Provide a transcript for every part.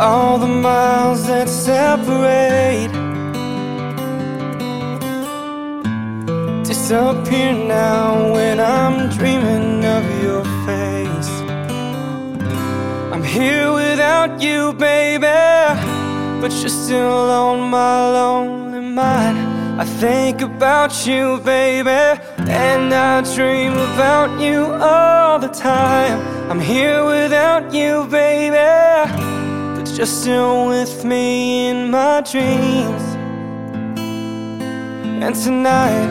all the miles that separate. Disappear now when I'm dreaming of your face. I'm here without you, baby But you're still on my lonely mind. I think about you, baby And I dream about you all the time. I'm here without you, baby you're still with me in my dreams. And tonight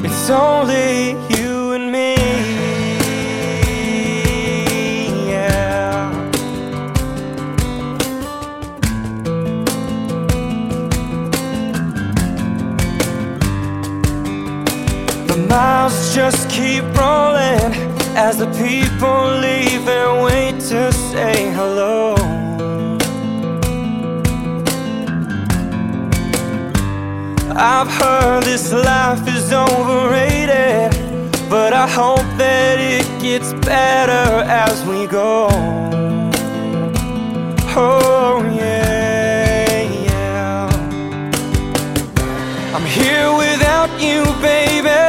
It's only you and me. Yeah. The miles just keep rolling As the people leave and wait to say hello I've heard this life is overrated But I hope that it gets better as we go. Oh yeah, yeah. I'm here without you, baby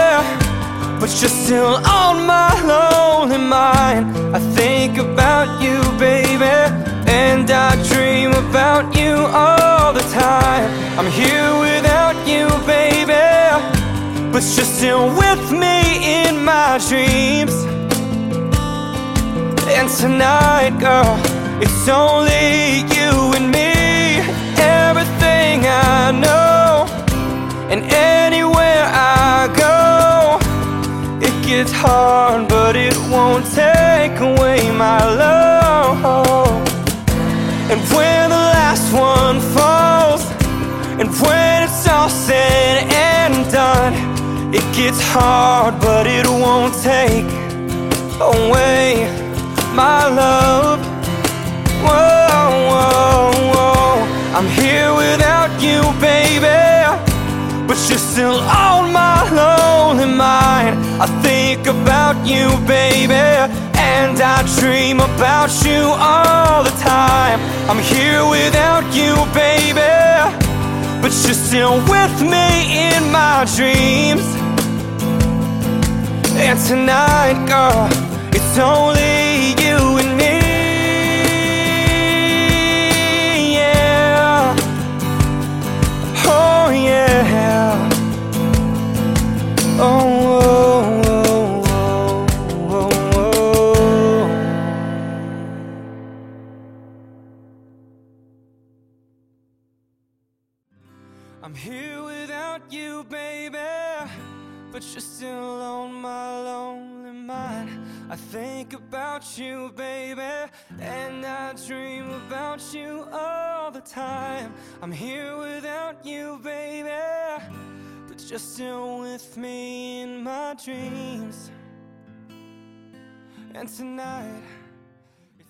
But you're still on my lonely mind. I think about you, baby And I dream about you all the time. I'm here without But you're still with me in my dreams. And tonight, girl, it's only you and me. Everything I know And anywhere I go It gets hard, but it won't take gets hard, but it won't take away my love. Whoa, whoa, whoa. I'm here without you, baby But you're still on my lonely mind. I think about you, baby And I dream about you all the time. I'm here without you, baby But you're still with me in my dreams And tonight, girl, it's only you and me. Yeah. Oh yeah. Oh, oh, oh, oh. oh, oh. I'm here without you, baby But you're still on my lonely mind. I think about you, baby And I dream about you all the time. I'm here without you, baby But you're still with me in my dreams. And tonight